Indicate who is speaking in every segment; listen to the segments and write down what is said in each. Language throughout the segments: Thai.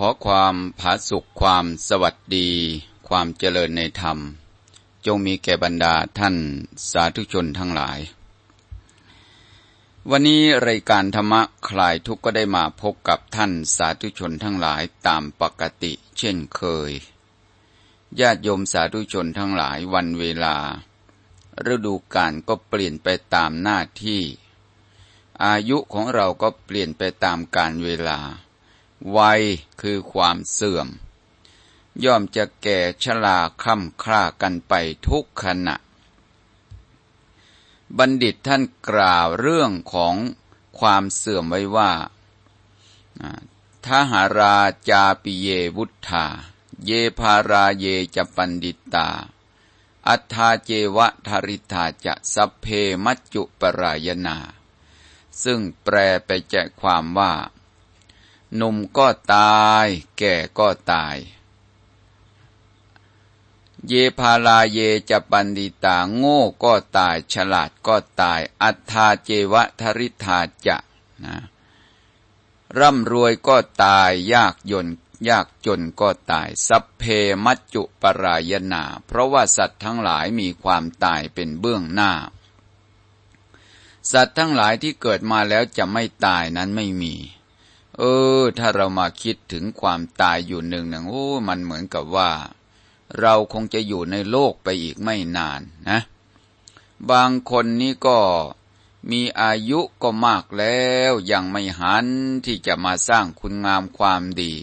Speaker 1: ขอความผาสุขความสวัสดี ความเจริญในธรรม จงมีแก่บรรดาท่านสาธุชนทั้งหลาย วันนี้รายการธรรมะคลายทุกข์ก็ได้มาพบกับท่านสาธุชนทั้งหลายตามปกติเช่นเคย ญาติโยมสาธุชนทั้งหลายวันเวลา ฤดูกาลก็เปลี่ยนไปตามหน้าที่ อายุของเราก็เปลี่ยนไปตามกาลเวลา วัยคือความเสื่อม ย่อมจะแก่ชราคล่ำคร่ากันไปทุกขณะ บัณฑิตท่านกล่าวเรื่องของความเสื่อมไว้ว่าทหาราจาปิเยวุธาเยภาราเยจะปันดิตา อัฏฐาเจวะทาริธาจะสัพเพมัจจุปรายนา ซึ่งแปลไปแจกความว่า หนุ่มก็ตาย แก่ก็ตาย เยพาลาเยจะปันดิตาโง่ก็ตาย ฉลาดก็ตาย อัฏฐาเจวะทริธาจะนะร่ำรวยก็ตาย ยากยนยากจนก็ตาย สัพเพมัจจุปรายนา เพราะว่าสัตว์ทั้งหลายมีความตายเป็นเบื้องหน้า สัตว์ทั้งหลายที่เกิดมาแล้วจะไม่ตายนั้นไม่มี เออ ถ้าเรามาคิดถึงความตายอยู่หนึ่งหนึ่งโอ้มันเหมือนกับว่า เราคงจะอยู่ในโลกไปอีกไม่นานนะ บางคนนี่ก็มีอายุก็มากแล้วยังไม่หันที่จะมาสร้างคุณงามความดี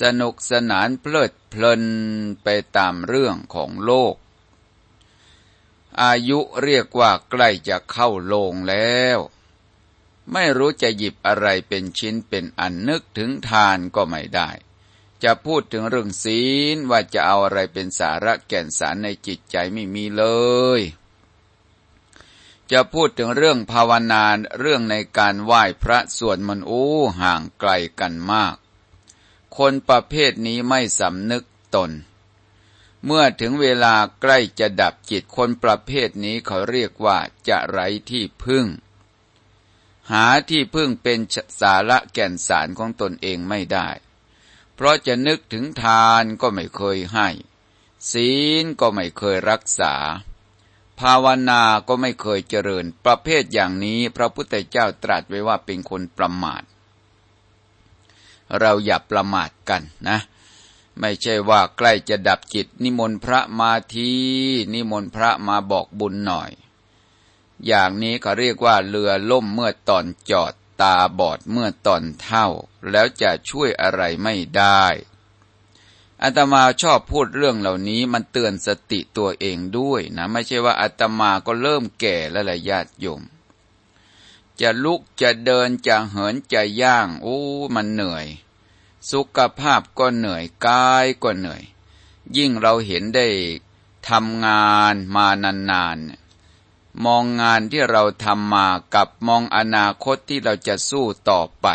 Speaker 1: สนุกสนานเพลิดเพลินไปตามเรื่องของโลก อายุเรียกว่าใกล้จะเข้าโลงแล้ว ไม่รู้จะหยิบอะไรเป็นชิ้นเป็นอันนึกถึงทานก็ไม่ได้ จะพูดถึงเรื่องศีลว่าจะเอาอะไรเป็นสาระแก่นสารในจิตใจไม่มีเลย จะพูดถึงเรื่องภาวนาเรื่องในการไหว้พระสวดมนต์อู้ห่างไกลกันมาก คนประเภทนี้ไม่สำนึกตน เมื่อถึงเวลาใกล้จะดับจิตคนประเภทนี้เขาเรียกว่าจะไร้ที่พึ่ง หาที่พึ่งเป็นสาระแก่นสารของตนเองไม่ได้ เพราะจะนึกถึงทานก็ไม่เคยให้ ศีลก็ไม่เคยรักษา ภาวนาก็ไม่เคยเจริญ ประเภทอย่างนี้พระพุทธเจ้าตรัสไว้ว่าเป็นคนประมาท เราอย่าประมาทกันนะไม่ใช่ว่าใกล้จะดับจิต นิมนต์พระมาทีนิมนต์พระมาบอกบุญหน่อย อย่างนี้เขาเรียกว่าเรือล่มเมื่อตอนจอดตาบอดเมื่อตอนเท่า แล้วจะช่วยอะไรไม่ได้อาตมาชอบพูดเรื่องเหล่านี้มันเตือนสติตัวเองด้วยนะไม่ใช่ว่าอาตมาก็เริ่มแก่แล้วละญาติโยม จะลุกจะเดินจะเหินจะย่างโอ้มันเหนื่อย สุขภาพก็เหนื่อยกายก็เหนื่อย ยิ่งเราเห็นได้ทำงานมานานๆ มองงานที่เราทำมากับมองอนาคตที่เราจะสู้ต่อไป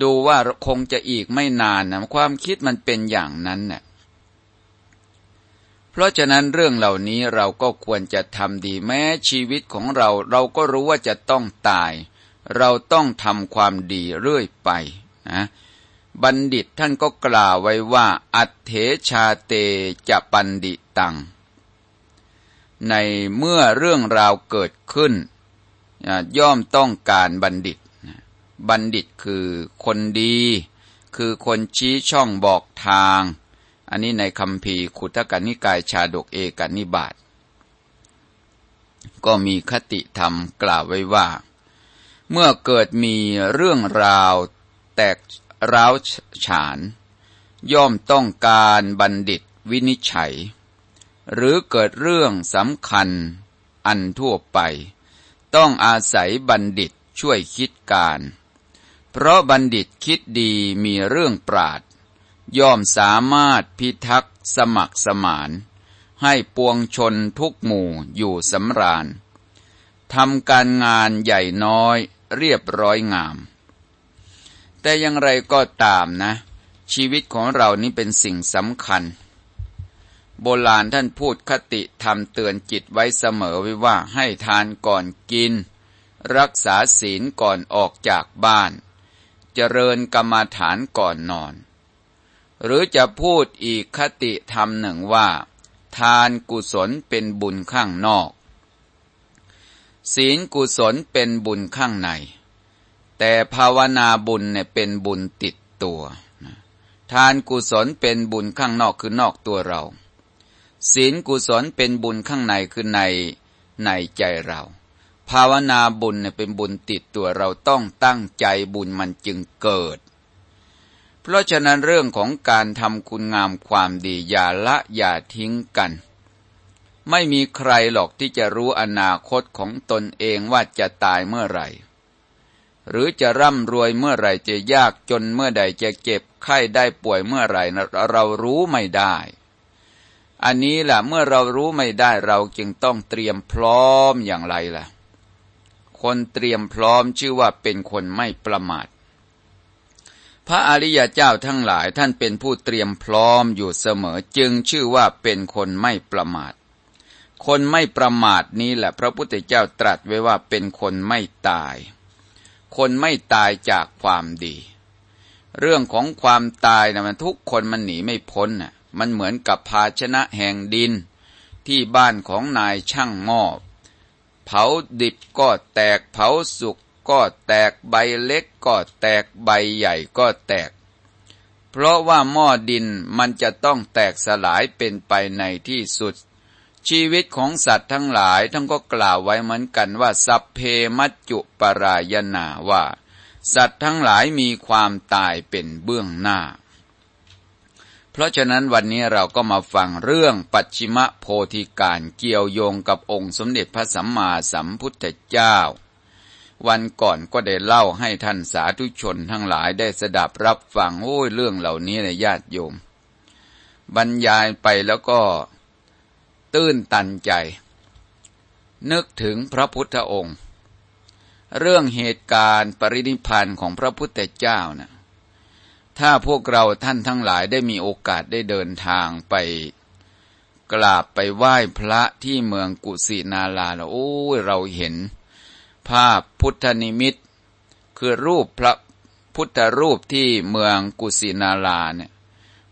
Speaker 1: ดูว่าคงจะอีกไม่นานนะความคิดมันเป็นอย่างนั้นเนะ่ยเพราะฉะนั้นเรื่องเหล่านี้เราก็ควรจะทำดีแม้ชีวิตของเราเราก็รู้ว่าจะต้องตาย เราต้องทำความดีเรื่อยไปนะบัณฑิตท่านก็กล่าวไว้ว่า อัตเถชาเตจะปันดิตัง ในเมื่อเรื่องราวเกิดขึ้น ย่อมต้องการบัณฑิต บัณฑิตคือคนดี คือคนชี้ช่องบอกทาง อันนี้ในคำพีขุทกนิกายชาดกเอกนิบาตก็มีคติธรรมกล่าวไว้ว่า เมื่อเกิดมีเรื่องราวแตกร้าวฉาน ย่อมต้องการบัณฑิตวินิจฉัย หรือเกิดเรื่องสำคัญอันทั่วไป ต้องอาศัยบัณฑิตช่วยคิดการ เพราะบัณฑิตคิดดีมีเรื่องปราด ย่อมสามารถพิทักษ์สมัครสมาน ให้ปวงชนทุกหมู่อยู่สำราญทำการงานใหญ่น้อยเรียบร้อยงาม แต่อย่างไรก็ตามนะ ชีวิตของเรานี้เป็นสิ่งสำคัญ โบราณท่านพูดคติทำเตือนจิตไว้เสมอไว้ว่าให้ทานก่อนกิน รักษาศีลก่อนออกจากบ้าน เจริญกรรมาฐานก่อนนอน หรือจะพูดอีกคติธรรมหนึ่งว่า ทานกุศลเป็นบุญข้างนอก ศีลกุศลเป็นบุญข้างใน แต่ภาวนาบุญเนี่ยเป็นบุญติดตัว ทานกุศลเป็นบุญข้างนอกคือนอกตัวเรา ศีลกุศลเป็นบุญข้างในคือในในใจเรา ภาวนาบุญเนี่ยเป็นบุญติดตัวเราต้องตั้งใจบุญมันจึงเกิด เพราะฉะนั้นเรื่องของการทำคุณงามความดีอย่าละอย่าทิ้งกัน ไม่มีใครหรอกที่จะรู้อนาคตของตนเองว่าจะตายเมื่อไหร่ หรือจะร่ำรวยเมื่อไหร่จะยากจนเมื่อใดจะเก็บไข้ได้ป่วยเมื่อไหร่เรารู้ไม่ได้ อันนี้แหละเมื่อเรารู้ไม่ได้เราจึงต้องเตรียมพร้อมอย่างไรล่ะ คนเตรียมพร้อมชื่อว่าเป็นคนไม่ประมาท พระอริยเจ้าทั้งหลายท่านเป็นผู้เตรียมพร้อมอยู่เสมอจึงชื่อว่าเป็นคนไม่ประมาท คนไม่ประมาทนี้แหละพระพุทธเจ้าตรัสไว้ว่าเป็นคนไม่ตาย คนไม่ตายจากความดี เรื่องของความตายนะมันทุกคนมันหนีไม่พ้นน่ะ มันเหมือนกับภาชนะแห่งดิน ที่บ้านของนายช่างหม้อเผาดิบก็แตกเผาสุกก็แตกใบเล็กก็แตกใบใหญ่ก็แตก เพราะว่าหม้อดินมันจะต้องแตกสลายเป็นไปในที่สุด ชีวิตของสัตว์ทั้งหลายทั้งก็กล่าวไว้เหมือนกันว่า สัพเพมัจจุปรายนาว่า สัตว์ทั้งหลายมีความตายเป็นเบื้องหน้า เพราะฉะนั้นวันนี้เราก็มาฟังเรื่องปัจฉิมโพธิการเกี่ยวโยงกับองค์สมเด็จพระสัมมาสัมพุทธเจ้า วันก่อนก็ได้เล่าให้ท่านสาธุชนทั้งหลายได้สดับรับฟังโอ้ยเรื่องเหล่านี้ในญาติโยม บรรยายไปแล้วก็ตื้นตันใจ นึกถึงพระพุทธองค์ เรื่องเหตุการณ์ปรินิพานของพระพุทธเจ้านะ่ะ ถ้าพวกเราท่านทั้งหลายได้มีโอกาสได้เดินทางไปกราบไปไหว้พระที่เมืองกุสินาราแล้วโอ้เราเห็น ภาพพุทธนิมิต คือรูปพระพุทธรูปที่เมืองกุสินาราเนี่ย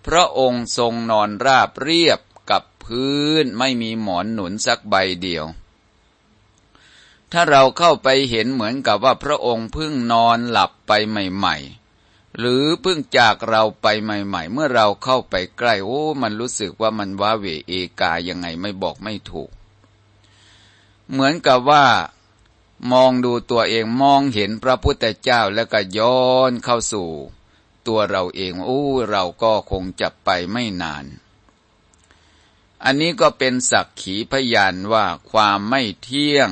Speaker 1: พระองค์ทรงนอนราบเรียบกับพื้นไม่มีหมอนหนุนสักใบเดียว ถ้าเราเข้าไปเห็นเหมือนกับว่าพระองค์เพิ่งนอนหลับไปใหม่ ๆ หรือเพิ่งจากเราไปใหม่ ๆ เมื่อเราเข้าไปใกล้โอ้ มันรู้สึกว่ามันว้าเวเอกายังไงไม่บอกไม่ถูก เหมือนกับว่ามองดูตัวเองมองเห็นพระพุทธเจ้าแล้วก็ย้อนเข้าสู่ ตัวเราเองโอ้เราก็คงจะไปไม่นาน อันนี้ก็เป็นสักขีพยานว่าความไม่เที่ยง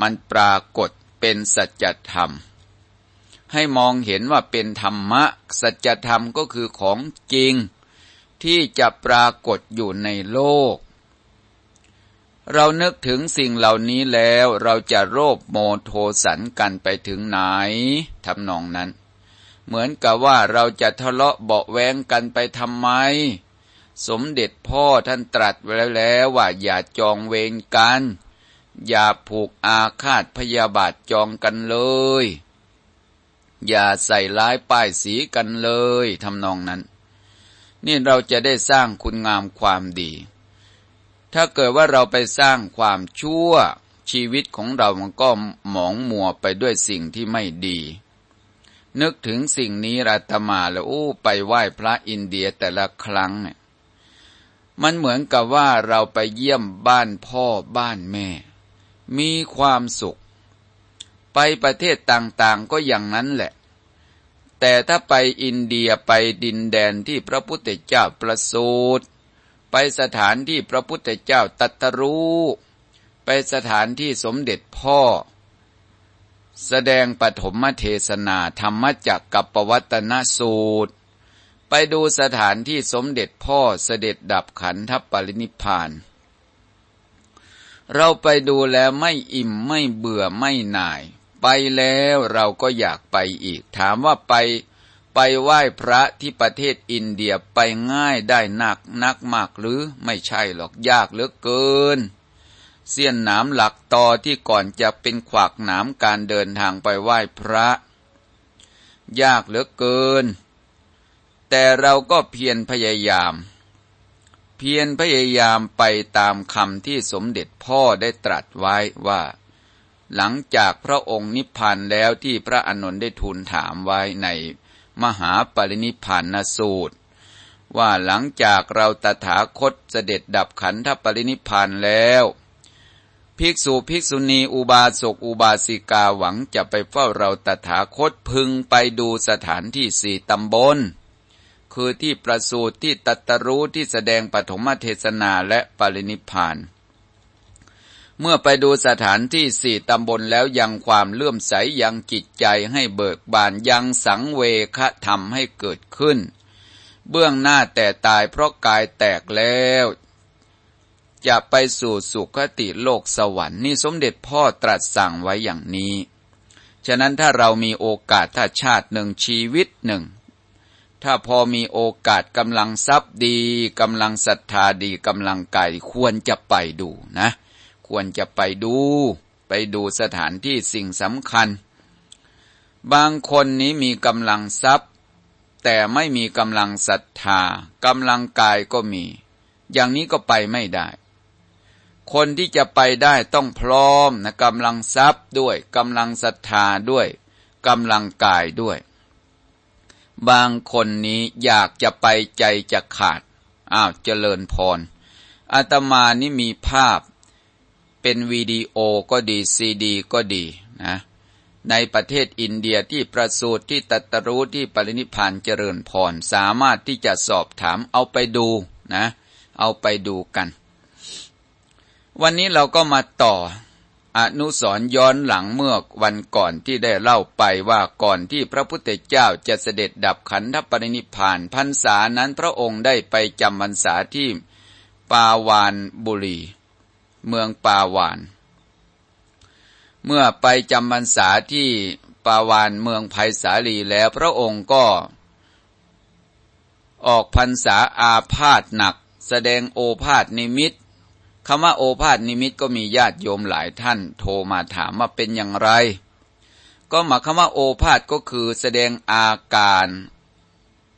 Speaker 1: มันปรากฏเป็นสัจธรรม ให้มองเห็นว่าเป็นธรรมะ สัจธรรมก็คือของจริง ที่จะปรากฏอยู่ในโลก เรานึกถึงสิ่งเหล่านี้แล้วเราจะโรบโมโทสันกันไปถึงไหนทำนองนั้น เหมือนกับว่าเราจะทะเลาะเบาแวงกันไปทำไม สมเด็จพ่อท่านตรัสไว้แล้วว่าอย่าจองเวรกัน อย่าผูกอาฆาตพยาบาทจองกันเลย อย่าใส่ร้ายป้ายสีกันเลยทำนองนั้น นี่เราจะได้สร้างคุณงามความดี ถ้าเกิดว่าเราไปสร้างความชั่วชีวิตของเรามันก็หมองมัวไปด้วยสิ่งที่ไม่ดี นึกถึงสิ่งนี้รัตมาแล้วโอ้ไปไหว้พระอินเดียแต่ละครั้งเนี่ยมันเหมือนกับว่าเราไปเยี่ยมบ้านพ่อบ้านแม่ มีความสุข ไปประเทศต่างๆก็อย่างนั้นแหละ แต่ถ้าไปอินเดียไปดินแดนที่พระพุทธเจ้าประสูติไปสถานที่พระพุทธเจ้าตัตรู้ ไปสถานที่สมเด็จพ่อ แสดงปฐมเทศนาธรรมจักกับปวัตนสูตร ไปดูสถานที่สมเด็จพ่อเสด็จดับขันธปรินิพาน เราไปดูแล้วไม่อิ่มไม่เบื่อไม่หน่าย ไปแล้วเราก็อยากไปอีก ถามว่าไปไปไหว้พระที่ประเทศอินเดียไปง่ายได้หนักนักมากหรือไม่ใช่หรอกยากเหลือเกิน เสี้ยนหนามหลักต่อที่ก่อนจะเป็นขวากหนามการเดินทางไปไหว้พระ ยากเหลือเกิน แต่เราก็เพียรพยายาม เพียรพยายามไปตามคำที่สมเด็จพ่อได้ตรัสไว้ว่า หลังจากพระองค์นิพพานแล้วที่พระอนนท์ได้ทูลถามไว้ในมหาปรินิพพานสูตร ว่าหลังจากเราตถาคตเสด็จดับขันธปรินิพพานแล้ว ภิกษุภิกษุณีอุบาสกอุบาสิกาหวังจะไปเฝ้าเราตถาคตพึงไปดูสถานที่สี่ตำบล คือที่ประสูติที่ตัตรู้ที่แสดงปฐมเทศนาและปรินิพาน เมื่อไปดูสถานที่สี่ตำบลแล้วยังความเลื่อมใสยังจิตใจให้เบิกบานยังสังเวคธรรมให้เกิดขึ้น เบื้องหน้าแต่ตายเพราะกายแตกแล้ว จะไปสู่สุคติโลกสวรรค์นี่สมเด็จพ่อตรัสสั่งไว้อย่างนี้ ฉะนั้นถ้าเรามีโอกาสถ้าชาติหนึ่งชีวิตหนึ่ง ถ้าพอมีโอกาสกำลังทรัพย์ดีกำลังศรัทธาดีกำลังกายควรจะไปดูนะ ควรจะไปดู ไปดูสถานที่สิ่งสำคัญ บางคนนี้มีกำลังทรัพย์ แต่ไม่มีกำลังศรัทธากำลังกายก็มี อย่างนี้ก็ไปไม่ได้ คนที่จะไปได้ต้องพร้อมนะกำลังทรัพย์ด้วยกำลังศรัทธาด้วยกำลังกายด้วย บางคนนี้อยากจะไปใจจะขาดอ้าวเจริญพรอาตมานี่มีภาพ เป็นวิดีโอก็ดีซีดีก็ดีนะในประเทศอินเดียที่ประสูติที่ตัตรู้ที่ปรินิพานเจริญพรสามารถที่จะสอบถามเอาไปดูนะเอาไปดูกัน วันนี้เราก็มาต่ออนุสรย้อนหลังเมื่อวันก่อนที่ได้เล่าไปว่าก่อนที่พระพุทธเจ้าจะเสด็จดับขันธปรินิพานพรรษานั้นพระองค์ได้ไปจำพรรษาที่ปาวานบุรี เมืองปาวาน เมื่อไปจำพรรษาที่ปาวานเมืองไผ่สาลีแล้วพระองค์ก็ออกพรรษาอาพาธหนัก แสดงโอภาษนิมิตคำว่าโอภาษนิมิตก็มีญาติโยมหลายท่าน โทรมาถามว่าเป็นอย่างไร ก็หมายคำว่าโอภาษก็คือแสดงอาการ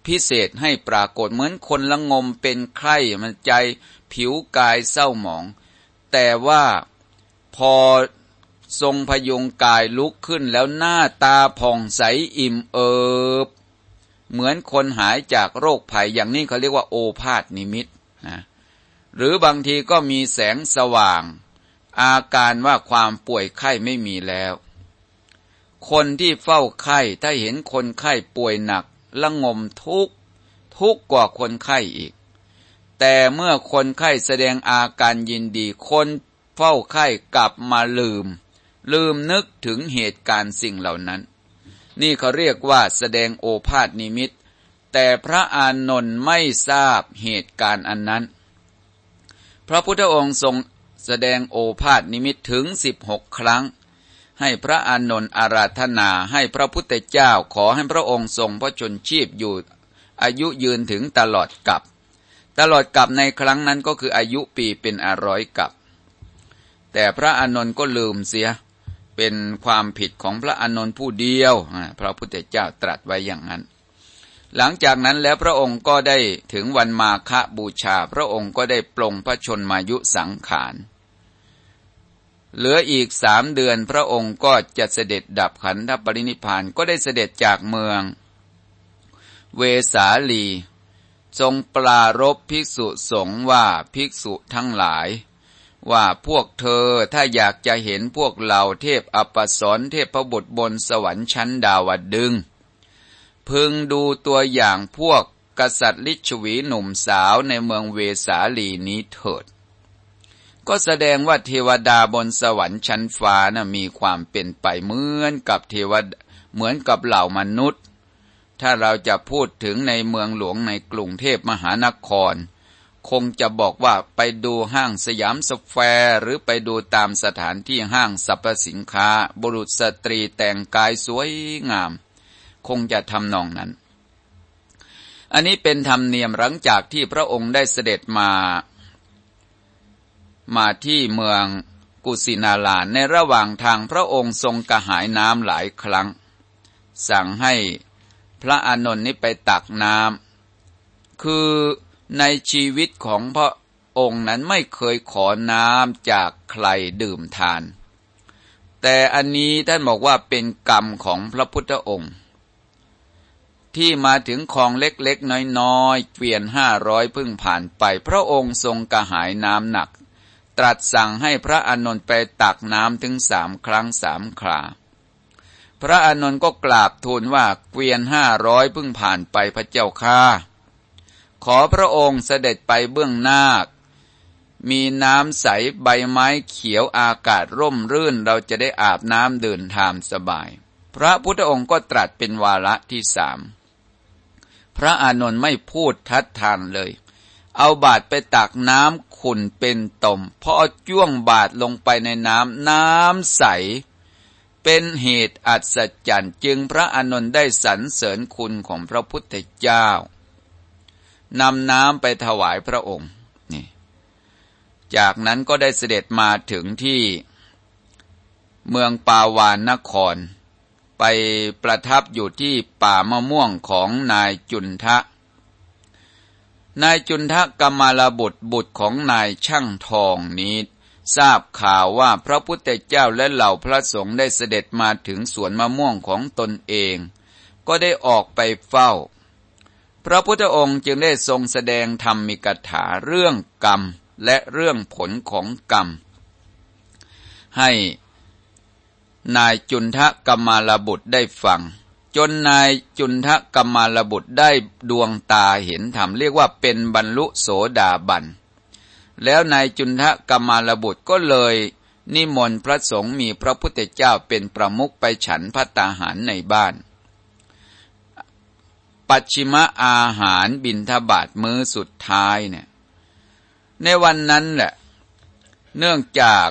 Speaker 1: พิเศษให้ปรากฏเหมือนคนละงมเป็นไข้มันใจผิวกายเศร้าหมอง แต่ว่าพอทรงพยุงกายลุกขึ้นแล้วหน้าตาผ่องใสอิ่มเอิบ เหมือนคนหายจากโรคภัยอย่างนี้เขาเรียกว่าโอภาษนิมิตนะหรือบางทีก็มีแสงสว่าง อาการว่าความป่วยไข้ไม่มีแล้ว คนที่เฝ้าไข้ถ้าเห็นคนไข้ป่วยหนักละงมทุกทุกกว่าคนไข้อีก แต่เมื่อคนไข้แสดงอาการยินดี คนเฝ้าไข้กลับมาลืม ลืมนึกถึงเหตุการณ์สิ่งเหล่านั้น นี่เขาเรียกว่าแสดงโอภาษนิมิต แต่พระอานนท์ไม่ทราบเหตุการณ์อันนั้น พระพุทธองค์ทรงแสดงโอภาษนิมิตถึงสิบหกครั้ง ให้พระอานนท์อาราธนาให้พระพุทธเจ้าขอให้พระองค์ทรงพระชนชีพอยู่ อายุยืนถึงตลอดกับ ตลอดกับในครั้งนั้นก็คืออายุปีเป็นอร้อยกับ แต่พระอานนท์ก็ลืมเสีย เป็นความผิดของพระอานนท์ผู้เดียว พระพุทธเจ้าตรัสไว้อย่างนั้น หลังจากนั้นแล้วพระองค์ก็ได้ถึงวันมาฆบูชา พระองค์ก็ได้ปลงพระชนมายุสังขารเหลืออีกสามเดือนพระองค์ก็จะเสด็จดับขันธปรินิพานก็ได้เสด็จจากเมือง เวสาลี ทรงปลารบภิกษุสงฆ์ว่าภิกษุทั้งหลาย ว่าพวกเธอถ้าอยากจะเห็นพวกเหล่าเทพอปสรเทพบุตรบนสวรรค์ชั้นดาวดึง พึงดูตัวอย่างพวกกษัตริย์ลิชวีหนุ่มสาวในเมืองเวสาลีนี้เถิด ก็แสดงว่าเทวดาบนสวรรค์ชั้นฟ้านะมีความเป็นไปเหมือนกับเทวดาเหมือนกับเหล่ามนุษย์ ถ้าเราจะพูดถึงในเมืองหลวงในกรุงเทพมหานคร คงจะบอกว่าไปดูห้างสยามสแควร์หรือไปดูตามสถานที่ห้างสรรพสินค้า บุรุษสตรีแต่งกายสวยงาม คงจะทำนองนั้น อันนี้เป็นธรรมเนียมหลังจากที่พระองค์ได้เสด็จมา มาที่เมืองกุสินาลาในระหว่างทางพระองค์ทรงกระหายน้ำหลายครั้ง สั่งให้ พระอานนท์นี้ไปตักน้ำคือในชีวิตของพระองค์นั้นไม่เคยขอน้ำจากใครดื่มทาน แต่อันนี้ท่านบอกว่าเป็นกรรมของพระพุทธองค์ ที่มาถึงคลองเล็กๆ น้อยๆเปลี่ยนห้าร้อยพึ่งผ่านไป พระองค์ทรงกระหายน้ำหนัก ตรัสสั่งให้พระอานนท์ไปตักน้ำถึงสามครั้งสามครา พระอานนท์ก็กราบทูลว่าเกวียนห้าร้อยเพึ่งผ่านไปพระเจ้าค่าขอพระองค์เสด็จไปเบื้องหน้ามีน้ำใสใบไม้เขียวอากาศร่มรื่นเราจะได้อาบน้ำเดินทางสบาย พระพุทธองค์ก็ตรัสเป็นวาระที่สาม พระอานนท์ไม่พูดทัดทานเลย เอาบาดไปตักน้ำขุ่นเป็นตมพอจ้วงบาดลงไปในน้ำน้ำใส เป็นเหตุอัศจรรย์จึงพระอานนท์ได้สรรเสริญคุณของพระพุทธเจ้านำน้ำไปถวายพระองค์นี่จากนั้นก็ได้เสด็จมาถึงที่เมืองปาวานนคร ไปประทับอยู่ที่ป่ามะม่วงของนายจุนทะ นายจุนทะกมารบุตรบุตรของนายช่างทองนี้ ทราบข่าวว่าพระพุทธเจ้าและเหล่าพระสงฆ์ได้เสด็จมาถึงสวนมะม่วงของตนเอง ก็ได้ออกไปเฝ้า พระพุทธองค์จึงได้ทรงแสดงธรรมมิกถาเรื่องกรรมและเรื่องผลของกรรม ให้นายจุนทะกมารบุตรได้ฟัง จนนายจุนทะกมารบุตรได้ดวงตาเห็นธรรมเรียกว่าเป็นบรรลุโสดาบัน แล้วนายจุนทะกมารบุตรก็เลย นิมนต์พระสงฆ์มีพระพุทธเจ้าเป็นประมุขไปฉันพัตตาหารในบ้าน ปัจฉิมอาหารบินทบาทมื้อสุดท้ายเนี่ยในวันนั้นแหละเนื่องจาก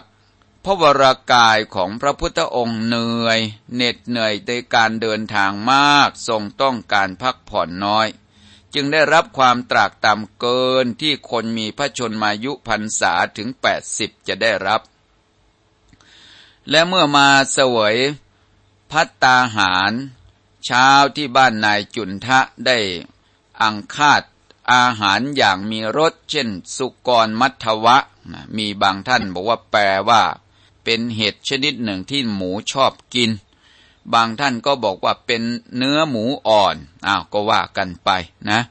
Speaker 1: พระวรากายของพระพุทธองค์เหนื่อยเหน็ดเหนื่อยในการเดินทางมาก ทรงต้องการพักผ่อนน้อย จึงได้รับความตรากตามเกินที่คนมีพระชนมายุพรรษาถึงแปดสิบจะได้รับ และเมื่อมาเสวยพัตตาหาร เช้าที่บ้านนายจุนทะได้อังคาดอาหารอย่างมีรสเช่น สุกรมัทวะ มีบางท่านบอกว่าแปลว่า เป็นเห็ดชนิดหนึ่งที่หมูชอบกิน บางท่านก็บอกว่าเป็นเนื้อหมูอ่อนอ้าวก็ว่ากันไปนะ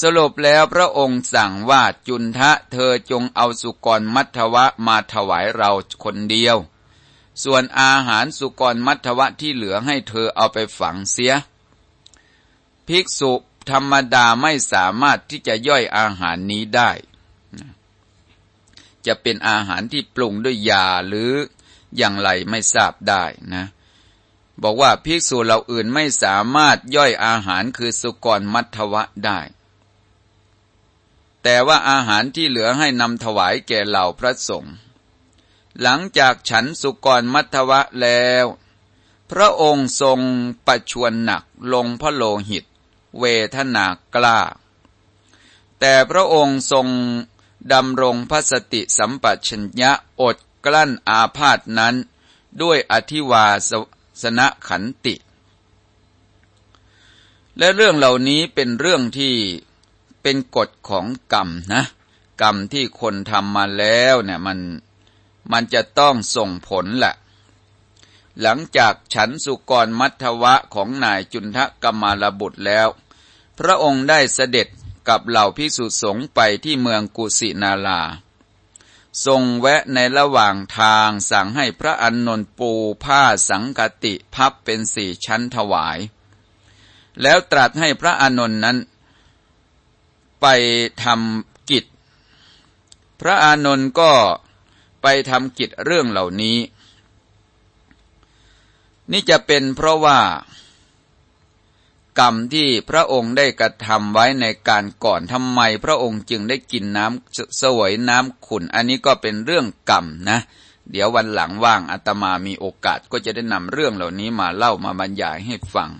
Speaker 1: สรุปแล้วพระองค์สั่งว่าจุนทะเธอจงเอาสุกรมัทวะมาถวายเราคนเดียว ส่วนอาหารสุกรมัทวะที่เหลือให้เธอเอาไปฝังเสีย ภิกษุธรรมดาไม่สามารถที่จะย่อยอาหารนี้ได้ จะเป็นอาหารที่ปรุงด้วยยาหรืออย่างไรไม่ทราบได้นะ บอกว่าภิกษุเราอื่นไม่สามารถย่อยอาหารคือสุกรมัทวะได้ แต่ว่าอาหารที่เหลือให้นำถวายแก่เหล่าพระสงฆ์หลังจากฉันสุกรมัทวะแล้ว พระองค์ทรงประชวนหนักลงพระโลหิต เวทนากล้า แต่พระองค์ทรงดำรงพระสติสัมปชัญญะอดกลั้นอาพาธนั้น ด้วยอธิวาส สนขันติ และเรื่องเหล่านี้เป็นเรื่องที่เป็นกฎของกรรมนะ กรรมที่คนทำมาแล้วเนี่ยมันมันจะต้องส่งผลแหละ หลังจากฉันสุกรมัทวะของนายจุนทะกมารบุตรแล้ว พระองค์ได้เสด็จกับเหล่าพิสุสงไปที่เมืองกุสินาลา ทรงแวะในระหว่างทางสั่งให้พระอนนนปูผ้าสังกติพับเป็นสี่ชั้นถวาย แล้วตรัสให้พระอนนท์นั้น ไปทำกิจ พระอานนท์ก็ไปทำกิจเรื่องเหล่านี้ นี่จะเป็นเพราะว่า กรรมที่พระองค์ได้กระทำไว้ในการก่อนทำไม พระองค์จึงได้กินน้ำสวยน้ำขุนอันนี้ก็เป็นเรื่องกรรมนะ เดี๋ยววันหลังว่างอาตมามีโอกาสก็จะได้นำเรื่องเหล่านี้มาเล่ามาบรรยายให้ฟัง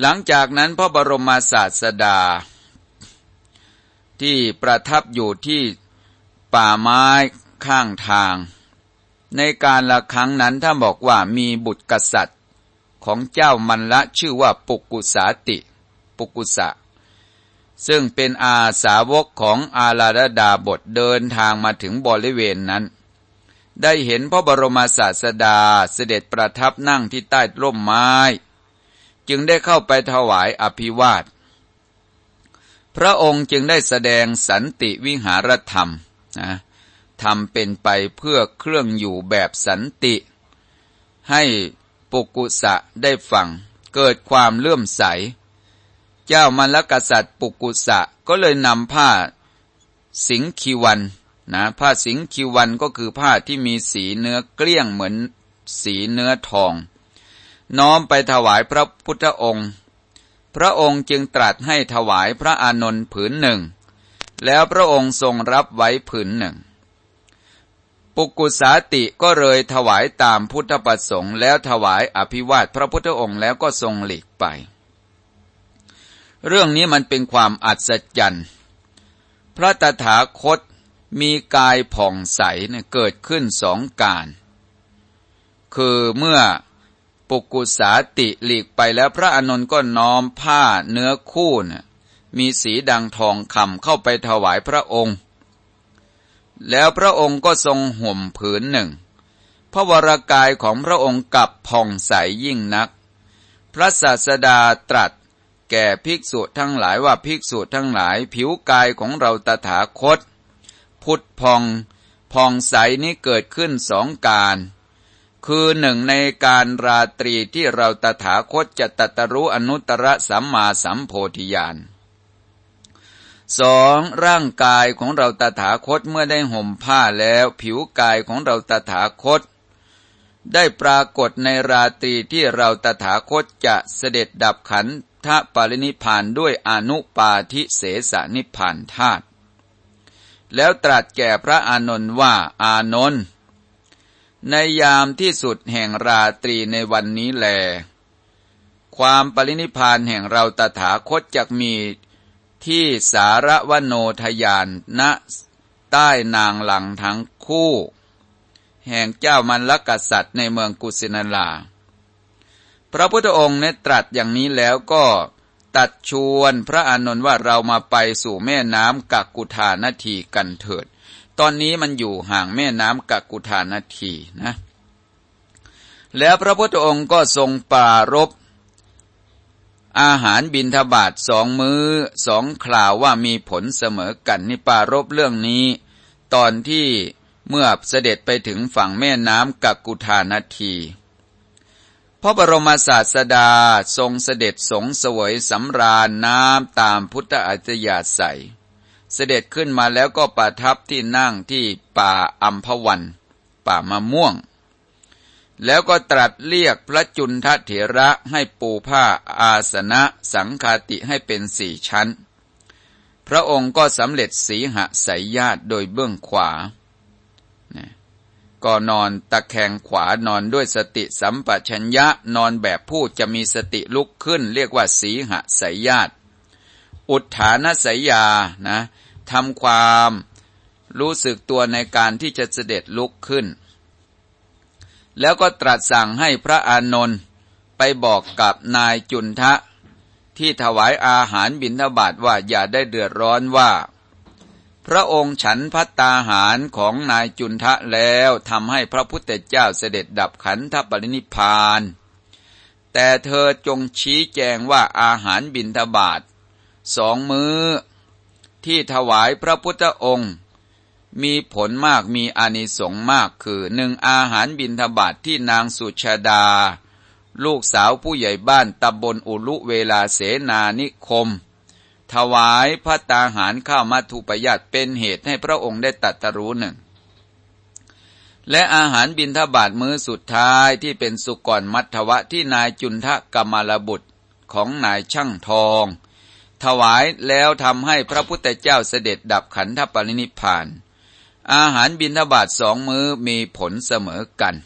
Speaker 1: หลังจากนั้นพระบรมศาสดา ที่ประทับอยู่ที่ป่าไม้ข้างทาง ในการละครั้งนั้นถ้าบอกว่ามีบุตรกษัตริย์ ของเจ้ามันละชื่อว่าปุกุสาติ ปุกุสะ ซึ่งเป็นอาสาวกของอาลาดดาบทเดินทางมาถึงบริเวณนั้น ได้เห็นพระบรมศาสดาเสด็จประทับนั่งที่ใต้ร่มไม้ จึงได้เข้าไปถวายอภิวาท พระองค์จึงได้แสดงสันติวิหารธรรมนะทำเป็นไปเพื่อเครื่องอยู่แบบสันติ ให้ ปุกุสะได้ฟัง เกิดความเลื่อมใส เจ้ามลกษัตริย์ปุกุสะก็เลยนำผ้าสิงคีวันนะผ้าสิงคีวันก็คือผ้าที่มีสีเนื้อเกลี้ยงเหมือนสีเนื้อทอง น้อมไปถวายพระพุทธองค์ พระองค์จึงตรัสให้ถวายพระอานนท์ผืนหนึ่ง แล้วพระองค์ทรงรับไว้ผืนหนึ่ง ปุกุสาติก็เลยถวายตามพุทธประสงค์แล้วถวายอภิวาทพระพุทธองค์แล้วก็ทรงหลีกไป เรื่องนี้มันเป็นความอัศจรรย์พระตถาคตมีกายผ่องใสเกิดขึ้นสองการ คือเมื่อปุกุสาติหลีกไปแล้วพระอนนท์ก็น้อมผ้าเนื้อคู่มีสีดังทองคำเข้าไปถวายพระองค์ แล้วพระองค์ก็ทรงห่มผืนหนึ่ง พระวรากายของพระองค์กลับผ่องใสยยิ่งนัก พระศาสดาตรัสแก่ภิกษุทั้งหลายว่าภิกษุทั้งหลายผิวกายของเราตถาคต พุทธพองพองใสนี้เกิดขึ้นสองการ คือหนึ่งในการราตรีที่เราตถาคตจะตัตรู้อนุตตรสัมมาสัมโพธิญาณ สองร่างกายของเราตถาคตเมื่อได้ห่มผ้าแล้ว ผิวกายของเราตถาคต ได้ปรากฏในราตรีที่เราตถาคตจะเสด็จดับขันธปรินิพานด้วยอนุปาทิเสสนิพานธาตุแล้วตรัสแก่พระอานนท์ว่าอานนท์ในยามที่สุดแห่งราตรีในวันนี้แล ความปรินิพานแห่งเราตถาคตจะมี ที่สารวโนทยานณใต้นางหลังทั้งคู่ แห่งเจ้ามันลกษัตริย์ในเมืองกุสินาลา พระพุทธองค์เนตรัสอย่างนี้แล้วก็ตัดชวนพระอานนท์ว่าเรามาไปสู่แม่น้ำกักกุธานาทีกันเถิด ตอนนี้มันอยู่ห่างแม่น้ำกักกุธานาทีนะ แล้วพระพุทธองค์ก็ทรงปรารบ อาหารบินทบาทสองมือ้อสองคราวว่ามีผลเสมอกันนี่ปารบเรื่องนี้ ตอนที่เมื่อเสด็จไปถึงฝั่งแม่น้ำกักกุธานาทีพระบรมศาสดาทรงเสด็จสงสวยสำราญน้ำตามพุทธอัจยาศัย เสด็จขึ้นมาแล้วก็ประทับที่นั่งที่ป่าอัมพวัน ป่ามะม่วง แล้วก็ตรัสเรียกพระจุนทเถระให้ปูผ้าอาสนะสังคาติให้เป็นสี่ชั้น พระองค์ก็สำเร็จสีหสายญาติโดยเบื้องขวา ก็นอนตะแคงขวานอนด้วยสติสัมปชัญญะนอนแบบผู้จะมีสติลุกขึ้น เรียกว่าสีหสายญาติ อุทธานสายยานะทำความรู้สึกตัวในการที่จะเสด็จลุกขึ้น แล้วก็ตรัสสั่งให้พระอานนท์ไปบอกกับนายจุนทะ ที่ถวายอาหารบิณฑบาตว่าอย่าได้เดือดร้อนว่า พระองค์ฉันพัตตาหารของนายจุนทะแล้วทำให้พระพุทธเจ้าเสด็จดับขันธปรินิพาน แต่เธอจงชี้แจงว่าอาหารบิณฑบาตสองมือ้อที่ถวายพระพุทธองค์ มีผลมากมีอานิสงส์มากคือหนึ่งอาหารบินทบาทที่นางสุชาดา ลูกสาวผู้ใหญ่บ้านตำบลอุลุเวลาเสนานิคม ถวายพระตาหารข้าวมัทุปยัตเป็นเหตุให้พระองค์ได้ตัดตรู้หนึ่งและอาหารบินทบาทมื้อสุดท้ายที่เป็นสุกรมัทวะที่นายจุนทะกมาบุตรของนายช่างทอง ถวายแล้วทำให้พระพุทธเจ้าเสด็จดับขันธปรินิพาน อาหารบิณฑบาตสองมือมีผลเสมอกัน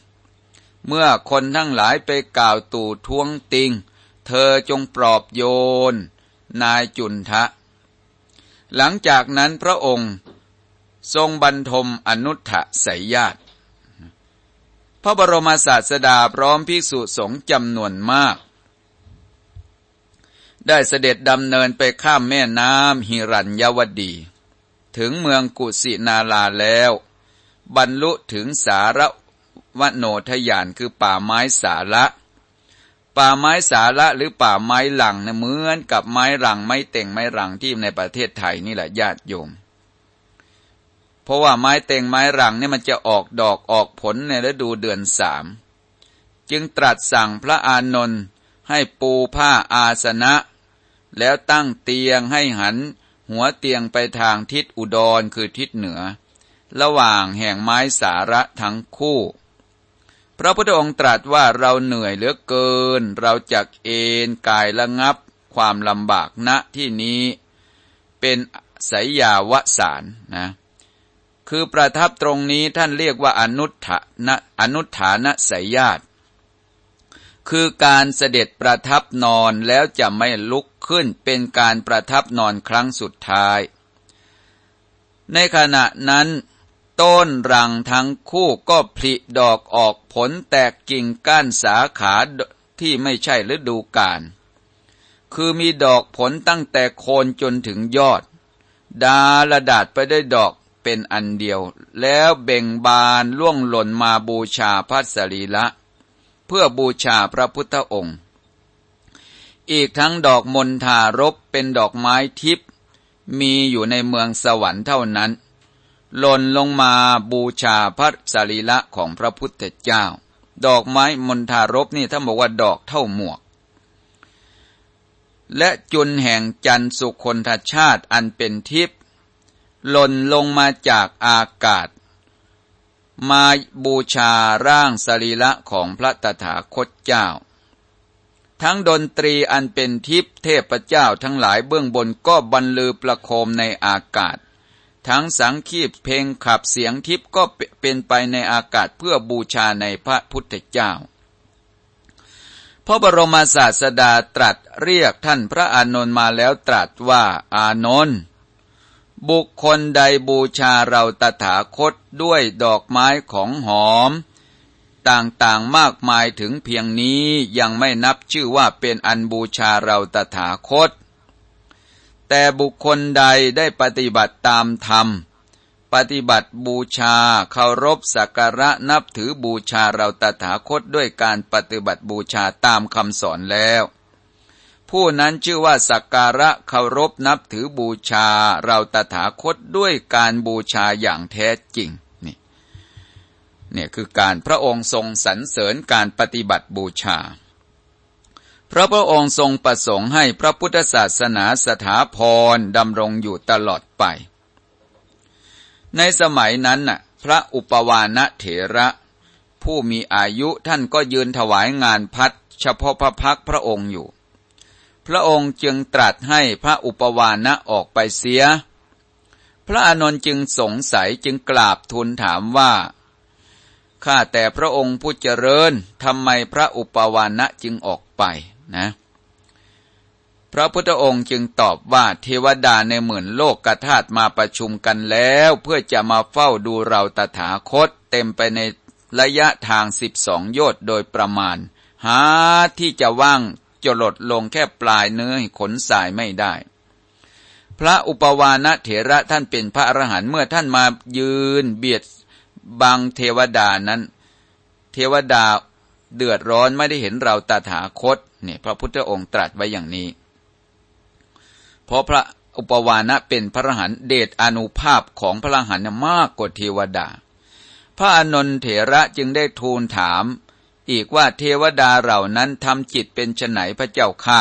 Speaker 1: เมื่อคนทั้งหลายไปกล่าวตู่ท้วงติง เธอจงปลอบโยน นายจุนทะ หลังจากนั้นพระองค์ทรงบรรทมอนุทะสยญาตพระบรมศาสดาพร้อมภิกษุสงฆ์จำนวนมาก ได้เสด็จดำเนินไปข้ามแม่น้ำหิรัญยวดี ถึงเมืองกุสินาลาแล้ว บรรลุถึงสารวโนทยานคือป่าไม้สาระ ป่าไม้สาระหรือป่าไม้หลังเนี่ยเหมือนกับไม้รังไม้เต่งไม้รังที่ในประเทศไทยนี่แหละญาติโยม เพราะว่าไม้เต่งไม้รังเนี่ยมันจะออกดอกออกผลในฤดูเดือนสามจึงตรัสสั่งพระอานนท์ให้ปูผ้าอาสนะ แล้วตั้งเตียงให้หัน หัวเตียงไปทางทิศอุดรคือทิศเหนือ ระหว่างแห่งไม้สาระทั้งคู่ พระพุทธองค์ตรัสว่าเราเหนื่อยเหลือเกิน เราจักเอนกายระงับ ความลำบากณที่นี้ เป็นสายยาวสารนะคือประทับตรงนี้ท่านเรียกว่าอนุฐานะอนุฐานะสยญาตคือการเสด็จประทับนอนแล้วจะไม่ลุก ขึ้นเป็นการประทับนอนครั้งสุดท้าย ในขณะนั้น ต้นรังทั้งคู่ก็ผลิดอกออกผลแตกกิ่งก้านสาขาที่ไม่ใช่ฤดูกาล คือมีดอกผลตั้งแต่โคนจนถึงยอด ดาละดาดไปด้วยดอกเป็นอันเดียว แล้วเบ่งบานล่วงหล่นมาบูชาพระสรีละ เพื่อบูชาพระพุทธองค์ อีกทั้งดอกมณฑารบเป็นดอกไม้ทิพย์มีอยู่ในเมืองสวรรค์เท่านั้นหล่นลงมาบูชาพระสรีละของพระพุทธเจ้า ดอกไม้มณฑารบนี่ท่านบอกว่าดอกเท่าหมวก และจุนแห่งจันสุคนทชาติอันเป็นทิพย์หล่นลงมาจากอากาศ มาบูชาร่างสรีระของพระตถาคตเจ้า ทั้งดนตรีอันเป็นทิพเทพเจ้าทั้งหลายเบื้องบนก็บรรลือประโคมในอากาศ ทั้งสังคีบเพลงขับเสียงทิพก็เป็นไปในอากาศเพื่อบูชาในพระพุทธเจ้า พระบรมศาสดาตรัสเรียกท่านพระอานนท์มาแล้วตรัสว่าอานนท์บุคคลใดบูชาเราตถาคตด้วยดอกไม้ของหอม ต่างๆมากมายถึงเพียงนี้ยังไม่นับชื่อว่าเป็นอันบูชาเราตถาคต แต่บุคคลใดได้ปฏิบัติตามธรรม ปฏิบัติบูชาเคารพสักการะนับถือบูชาเราตถาคตด้วยการปฏิบัติบูชาตามคำสอนแล้ว ผู้นั้นชื่อว่าสักการะเคารพนับถือบูชาเราตถาคตด้วยการบูชาอย่างแท้จริง เนี่ยคือการพระองค์ทรงสรรเสริญการปฏิบัติบูชาพระพระองค์ทรงประสงค์ให้พระพุทธศาสนาสถาพรดำรงอยู่ตลอดไป ในสมัยนั้นน่ะพระอุปวานเถระ ผู้มีอายุท่านก็ยืนถวายงานพัดเฉพาะพระพักพระองค์อยู่ พระองค์จึงตรัสให้พระอุปวานะออกไปเสีย พระอานนท์จึงสงสัยจึงกราบทูลถามว่า ข้าแต่พระองค์ผู้เจริญทำไมพระอุปวานะจึงออกไปนะ พระพุทธองค์จึงตอบว่าเทวดาในหมื่นโลกกระธาตุมาประชุมกันแล้ว เพื่อจะมาเฝ้าดูเราตถาคต เต็มไปในระยะทางสิบสองโยชน์โดยประมาณ หาที่จะว่างจะลดลงแค่ปลายเนื้อขนสายไม่ได้ พระอุปวานะเถระท่านเป็นพระอรหันต์เมื่อท่านมายืนเบียด บังเทวดานั้น เทวดาเดือดร้อนไม่ได้เห็นเราตถาคตเนี่ยพระพุทธองค์ตรัสไว้อย่างนี้ เพราะพระอุปวานะเป็นพระหันเดชอนุภาพของพระหันมากกว่าเทวดา พระอนนทเถระจึงได้ทูลถาม อีกว่าเทวดาเหล่านั้นทำจิตเป็นไนพระเจ้าข้า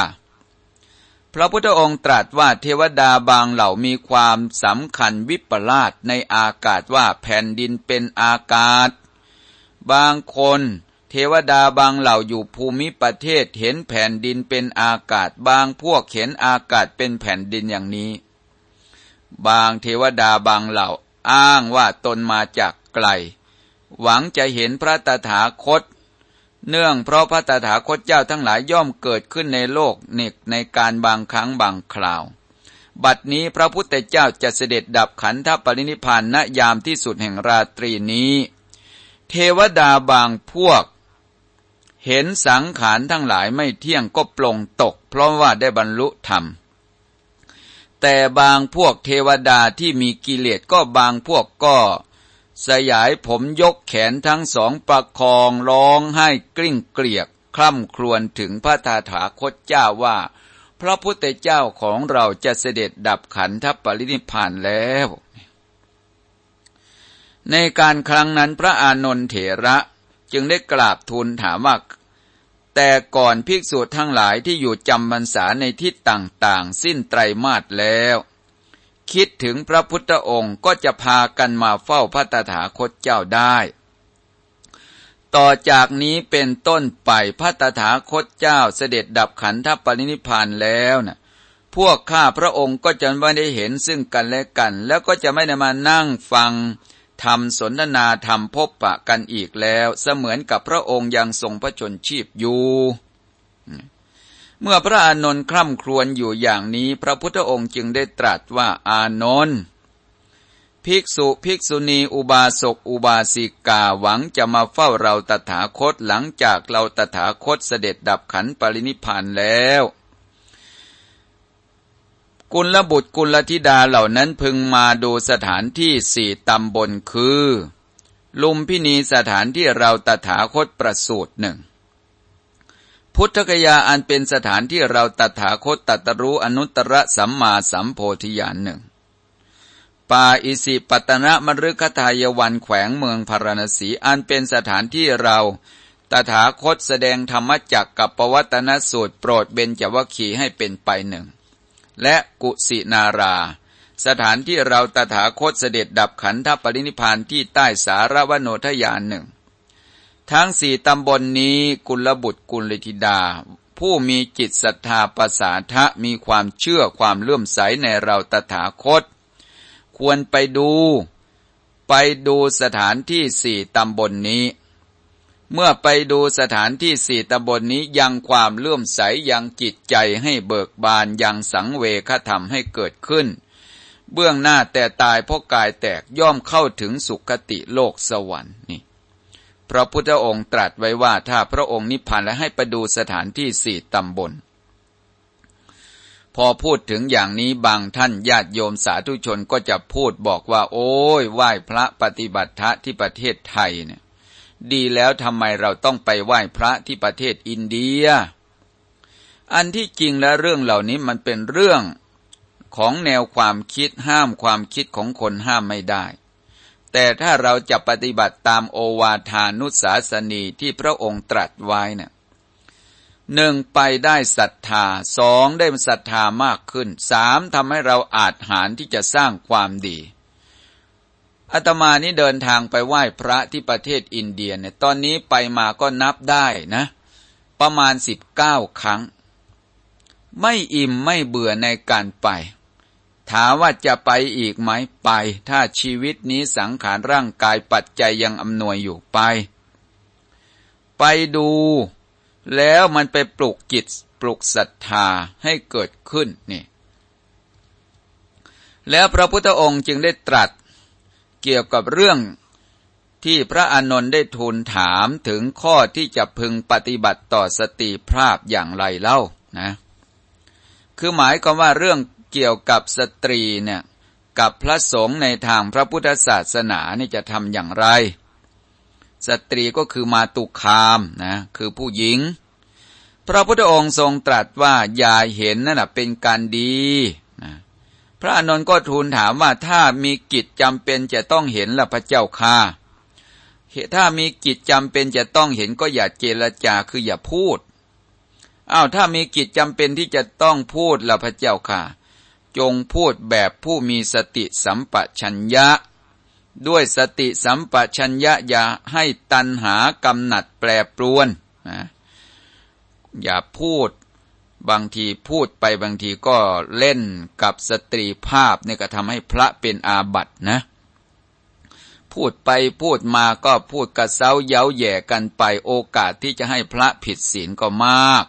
Speaker 1: พระพุทธองค์ตรัสว่าเทวดาบางเหล่ามีความสำคัญวิปลาสในอากาศว่าแผ่นดินเป็นอากาศ บางคน เทวดาบางเหล่าอยู่ภูมิประเทศเห็นแผ่นดินเป็นอากาศ บางพวกเห็นอากาศเป็นแผ่นดินอย่างนี้ บางเทวดาบางเหล่าอ้างว่าตนมาจากไกล หวังจะเห็นพระตถาคต เนื่องเพราะพระตถาคตเจ้าทั้งหลายย่อมเกิดขึ้นในโลกเนกในการบางครั้งบางคราว บัดนี้พระพุทธเจ้าจะเสด็จดับขันธปรินิพานณยามที่สุดแห่งราตรีนี้ เทวดาบางพวก เห็นสังขารทั้งหลายไม่เที่ยงก็ปลงตก เพราะว่าได้บรรลุธรรม แต่บางพวกเทวดาที่มีกิเลสก็บางพวกก็ สยายผมยกแขนทั้งสองประคองร้องให้กลิ้งเกลียก คล่ำครวญถึงพระตาถาคตเจ้าว่า พระพุทธเจ้าของเราจะเสด็จดับขันธปรินิพานแล้ว ในการครั้งนั้นพระอานนทเถระจึงได้กราบทูลถามว่าแต่ก่อนภิกษุทั้งหลายที่อยู่จำพรรษาในทิศต่างๆ สิ้นไตรมาสแล้ว คิดถึงพระพุทธองค์ก็จะพากันมาเฝ้าพระตถาคตเจ้าได้ ต่อจากนี้เป็นต้นไปพระตถาคตเจ้าเสด็จดับขันธปรินิพานแล้วนะพวกข้าพระองค์ก็จะไม่ได้เห็นซึ่งกันและกัน แล้วก็จะไม่ได้มานั่งฟังทำสนทนาธรรมพบปะกันอีกแล้ว เสมือนกับพระองค์ยังทรงพระชนชีพอยู่ เมื่อพระอานนท์คร่ำครวญอยู่อย่างนี้ พระพุทธองค์จึงได้ตรัสว่าอานนท์ภิกษุภิกษุณีอุบาสกอุบาสิกาหวังจะมาเฝ้าเราตถาคตหลังจากเราตถาคตเสด็จดับขันปรินิพานแล้ว กุลบุตรกุลธิดาเหล่านั้นพึงมาดูสถานที่สี่ตำบลคือ ลุมพินีสถานที่เราตถาคตประสูตรหนึ่ง พุทธกยาอันเป็นสถานที่เราตถาคตตัตรู้อนุตตรสัมมาสัมโพธิญาณหนึ่ง ป่าอิสิปตนะมฤคทายวันแขวงเมืองพารณสีอันเป็นสถานที่เราตถาคตแสดงธรรมจักกับปวัตนสูตรโปรดเบญจวัคคีให้เป็นไปหนึ่ง และกุสินารา สถานที่เราตถาคตเสด็จดับขันธปรินิพานที่ใต้สารวโนทยานหนึ่ง ทั้งสี่ตำบลนนี้กุลบุตรกุลธิดา ผู้มีจิตศรัทธาประสาทะมีความเชื่อความเลื่อมใสในเราตถาคต ควรไปดู ไปดูสถานที่สี่ตำบลนนี้ เมื่อไปดูสถานที่สี่ตำบลนนี้ยังความเลื่อมใสยังจิตใจให้เบิกบานยังสังเวคธรรมให้เกิดขึ้น เบื้องหน้าแต่ตายเพราะกายแตกย่อมเข้าถึงสุคติโลกสวรรค์นี่ พระพุทธองค์ตรัสไว้ว่าถ้าพระองค์นิพพานแล้วให้ไปดูสถานที่สี่ตำบล พอพูดถึงอย่างนี้บางท่านญาติโยมสาธุชนก็จะพูดบอกว่า โอ้ยไหว้พระปฏิบัติทะที่ประเทศไทยเนี่ย ดีแล้วทำไมเราต้องไปไหว้พระที่ประเทศอินเดีย อันที่จริงแล้วเรื่องเหล่านี้มันเป็นเรื่องของแนวความคิดห้ามความคิดของคนห้ามไม่ได้ แต่ถ้าเราจะปฏิบัติตามโอวาทานุสาสนีที่พระองค์ตรัสไว้เนี่ยหนึ่งไปได้ศรัทธาสองได้ศรัทธามากขึ้นสามทำให้เราอาจหารที่จะสร้างความดีอาตมานี้เดินทางไปไหว้พระที่ประเทศอินเดียเนี่ยตอนนี้ไปมาก็นับได้นะ ประมาณสิบเก้าครั้ง ไม่อิ่มไม่เบื่อในการไป ถามว่าจะไปอีกไหมไป ถ้าชีวิตนี้สังขารร่างกายปัจจัยยังอำนวยอยู่ไป ไปดู แล้วมันไปปลุกจิตปลุกศรัทธาให้เกิดขึ้นนี่ แล้วพระพุทธองค์จึงได้ตรัสเกี่ยวกับเรื่องที่พระอานนท์ได้ทูลถามถึงข้อที่จะพึงปฏิบัติต่อสติภาพอย่างไรเล่านะ คือหมายความว่าเรื่อง เกี่ยวกับสตรีเนี่ยกับพระสงฆ์ในทางพระพุทธศาสนานี่จะทำอย่างไร สตรีก็คือมาตุคามนะคือผู้หญิง พระพุทธองค์ทรงตรัสว่าอย่าเห็นนั่นเป็นการดีนะพระอนุนก็ทูลถามว่าถ้ามีกิจจำเป็นจะต้องเห็นละพระเจ้าค่ะถ้ามีกิจจำเป็นจะต้องเห็นก็อย่าเจรจาคืออย่าพูดอ้าวถ้ามีกิจจำเป็นที่จะต้องพูดละพระเจ้าค่ะ จงพูดแบบผู้มีสติสัมปชัญญะ ด้วยสติสัมปชัญญะอย่าให้ตันหากำหนัดแปรปรวนนะอย่าพูดบางทีพูดไปบางทีก็เล่นกับสตรีภาพเนี่ยก็ทำให้พระเป็นอาบัตินะ พูดไปพูดมาก็พูดกระเซ้าเย้าแย่กันไปโอกาสที่จะให้พระผิดศีลก็มาก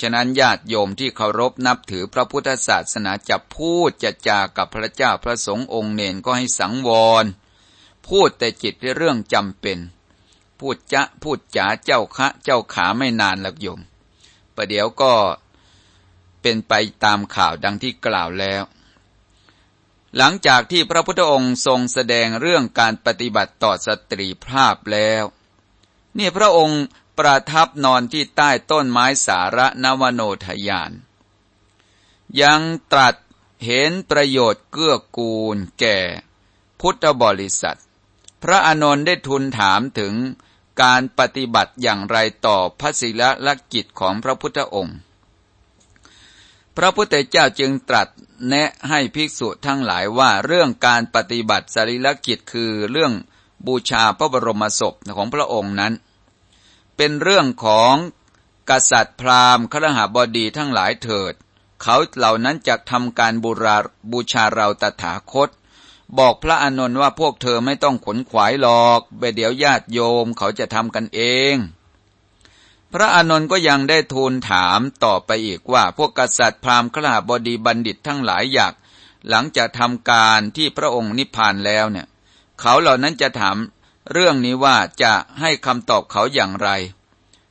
Speaker 1: ฉะนั้นญาติโยมที่เคารพนับถือพระพุทธศาสนาจะพูดจะจากับพระเจ้าพระสงฆ์องค์เนนก็ให้สังวร พูดแต่จิตในเรื่องจำเป็น พูดจะพูดจ๋าเจ้าคะเจ้าขาไม่นานหลักโยม ประเดี๋ยวก็เป็นไปตามข่าวดังที่กล่าวแล้ว หลังจากที่พระพุทธองค์ทรงแสดงเรื่องการปฏิบัติต่อสตรีภาพแล้วนี่พระองค์ ประทับนอนที่ใต้ต้นไม้สาระนวโนทยาน ยังตรัสเห็นประโยชน์เกื้อกูลแก่พุทธบริษัท พระอานนท์ได้ทูลถามถึงการปฏิบัติอย่างไรต่อพระศิลละกิจของพระพุทธองค์ พระพุทธเจ้าจึงตรัสแนะให้ภิกษุทั้งหลายว่าเรื่องการปฏิบัติสรีลกิจคือเรื่องบูชาพระบรมศพของพระองค์นั้น เป็นเรื่องของกษัตริย์พราหมณ์ขรหบดีทั้งหลายเถิด เขาเหล่านั้นจะทำการบูราบูชาเราตถาคต บอกพระอานนท์ว่าพวกเธอไม่ต้องขนขวายหรอกไปเดี๋ยวญาติโยมเขาจะทำกันเอง พระอานนท์ก็ยังได้ทูลถามต่อไปอีกว่า พวกกษัตริย์พราหมณ์ขลาบดีบัณฑิตทั้งหลายอยาก หลังจากทำการที่พระองค์นิพพานแล้วเนี่ย เขาเหล่านั้นจะถาม เรื่องนี้ว่าจะให้คำตอบเขาอย่างไร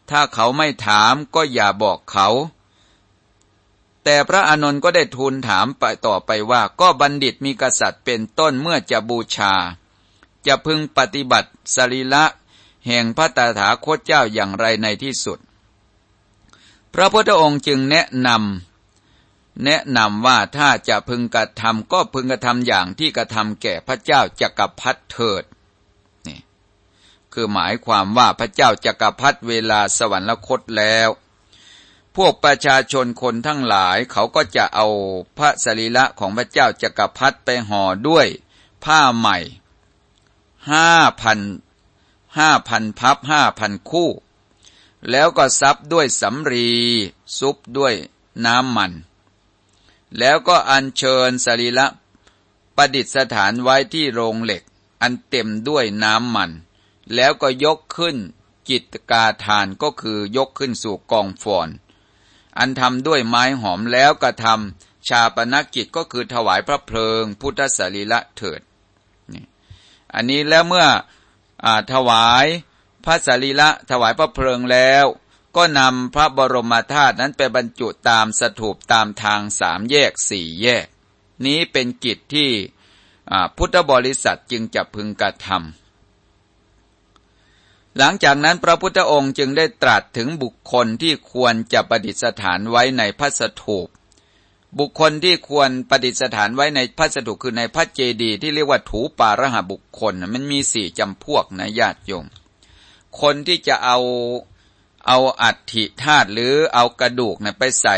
Speaker 1: ถ้าเขาไม่ถามก็อย่าบอกเขา แต่พระอานนท์ก็ได้ทูลถามไปต่อไปว่าก็บัณฑิตมีกษัตริย์เป็นต้นเมื่อจะบูชา จะพึงปฏิบัติสรีละแห่งพระตถาคตเจ้าอย่างไรในที่สุด พระพุทธองค์จึงแนะนำแนะนำว่าถ้าจะพึงกระทำก็พึงกระทำอย่างที่กระทำแก่พระเจ้าจักรพรรดิเถิด คือหมายความว่าพระเจ้าจักรพรรดิเวลาสวรรคตแล้ว พวกประชาชนคนทั้งหลายเขาก็จะเอาพระสรีระของพระเจ้าจักรพรรดิไปห่อด้วยผ้าใหม่ห้าพันห้าพันพับห้าพันคู่ แล้วก็ซับด้วยสำรีซุปด้วยน้ำมัน แล้วก็อัญเชิญสรีระประดิษฐานไว้ที่โรงเหล็ก อันเต็มด้วยน้ำมัน แล้วก็ยกขึ้นจิตกาทานก็คือยกขึ้นสู่กองฟอน อันทำด้วยไม้หอมแล้วกระทำชาปนกิจก็คือถวายพระเพลิง พุทธสรีละเถิดนี่อันนี้แล้วเมื่ออถวายพระสรีละถวายพระเพลิงแล้ว ก็นำพระบรมธาตุนั้นไปบรรจุตามสถูปตามทางสามแยกสี่แยก นี้เป็นกิจที่พุทธบริษัทจึงจะพึงกระทำ หลังจากนั้นพระพุทธองค์จึงได้ตรัสถึงบุคคลที่ควรจะประดิษฐานไว้ในพระสถูป บุคคลที่ควรประดิษฐานไว้ในพระสถูปคือในพระเจดีย์ที่เรียกว่าถูปารหบุคคล มันมีสี่จำพวกนะญาติโยม คนที่จะเอาเอาอัฐิธาตุหรือเอากระดูกนะไปใส่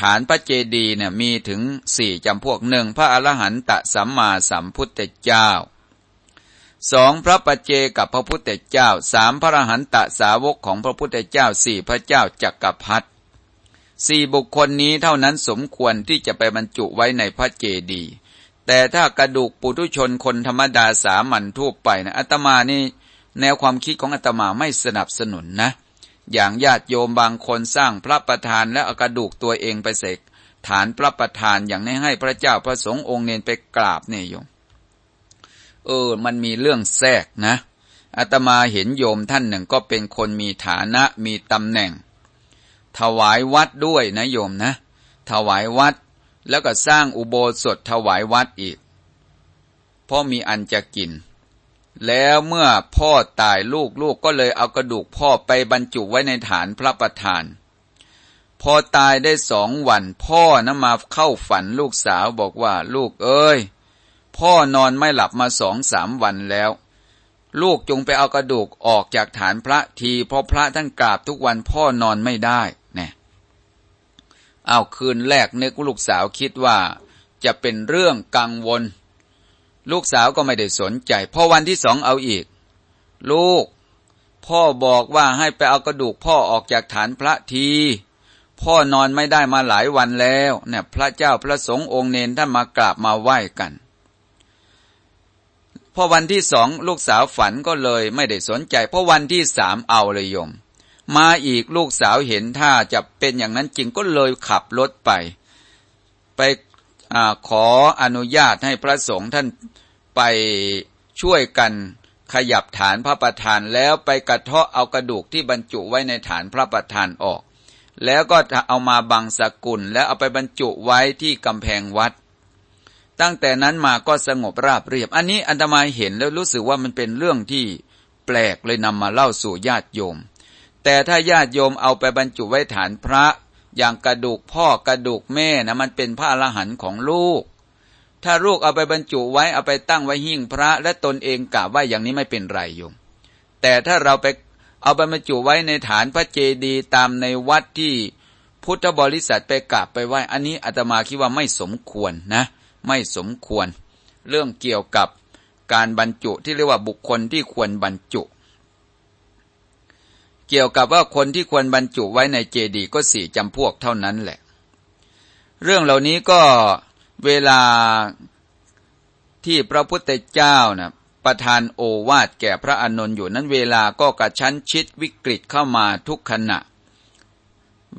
Speaker 1: ฐานพระเจดีย์เนี่ยมีถึงสี่จำพวกหนึ่งพระอรหันตสัมมาสัมพุทธเจ้า สองพระปัจเจกับพระพุทธเจ้าสามพระรหันตสาวกของพระพุทธเจ้าสี่พระเจ้าจักรพรรดิสี่บุคคลนี้เท่านั้นสมควรที่จะไปบรรจุไว้ในพระเจดีย์แต่ถ้ากระดูกปุถุชนคนธรรมดาสามัญทั่วไปนะอาตมานี่แนวความคิดของอาตมาไม่สนับสนุนนะ อย่างญาติโยมบางคนสร้างพระประธานและเอากระดูกตัวเองไปเสกฐานพระประธานอย่างนี้ให้พระเจ้าพระสงฆ์องค์เนนไปกราบเนี่ยโยม เออ มันมีเรื่องแทรกนะอาตมาเห็นโยมท่านหนึ่งก็เป็นคนมีฐานะมีตำแหน่ง ถวายวัดด้วยนะโยมนะ ถวายวัด แล้วก็สร้างอุโบสถถวายวัดอีกเพราะมีอันจะกิน แล้วเมื่อพ่อตายลูกลูกก็เลยเอากระดูกพ่อไปบรรจุไว้ในฐานพระประธาน พอตายได้สองวัน พ่อนะมาเข้าฝันลูกสาวบอกว่า ลูกเอ้ย พ่อนอนไม่หลับมาสองสามวันแล้ว ลูกจงไปเอากระดูกออกจากฐานพระที เพราะพระท่านกราบทุกวันพ่อนอนไม่ได้นี่เอาคืนแรกนึกลูกสาวคิดว่าจะเป็นเรื่องกังวล ลูกสาวก็ไม่ได้สนใจ พอวันที่สองเอาอีก ลูก พ่อบอกว่าให้ไปเอากระดูกพ่อออกจากฐานพระทีพ่อนอนไม่ได้มาหลายวันแล้วเนี่ยพระเจ้าพระสงฆ์องค์เนนท่านมากราบมาไหว้กัน พอวันที่สองลูกสาวฝันก็เลยไม่ได้สนใจเพราะวันที่สามเอาเลยโยม มาอีกลูกสาวเห็นท่าจะเป็นอย่างนั้นจริงก็เลยขับรถไป ไปอขออนุญาตให้พระสงฆ์ท่านไปช่วยกันขยับฐานพระประธานแล้วไปกระเทาะเอากระดูกที่บรรจุไว้ในฐานพระประธานออก แล้วก็เอามาบังสกุลแล้วเอาไปบรรจุไว้ที่กำแพงวัด ตั้งแต่นั้นมาก็สงบราบเรียบ อันนี้อันตมาเห็นแล้วรู้สึกว่ามันเป็นเรื่องที่แปลกเลยนำมาเล่าสู่ญาติโยม แต่ถ้าญาติโยมเอาไปบรรจุไว้ฐานพระ อย่างกระดูกพ่อกระดูกแม่นะมันเป็นพระอรหันต์ของลูก ถ้าลูกเอาไปบรรจุไว้เอาไปตั้งไว้หิ้งพระ และตนเองกล่าวว่าอย่างนี้ไม่เป็นไรโยม แต่ถ้าเราไปเอาไปบรรจุไว้ในฐานพระเจดีย์ตามในวัดที่พุทธบริษัทไปกราบไปไหว้อันนี้อาตมาคิดว่าไม่สมควรนะ ไม่สมควร เรื่องเกี่ยวกับการบรรจุที่เรียกว่าบุคคลที่ควรบรรจุ เกี่ยวกับว่าคนที่ควรบรรจุไว้ในเจดีย์ก็สี่จำพวกเท่านั้นแหละ เรื่องเหล่านี้ก็เวลาที่พระพุทธเจ้านะประทานโอวาทแก่พระอานนท์อยู่นั้นเวลาก็กระชั้นชิดวิกฤตเข้ามาทุกขณะ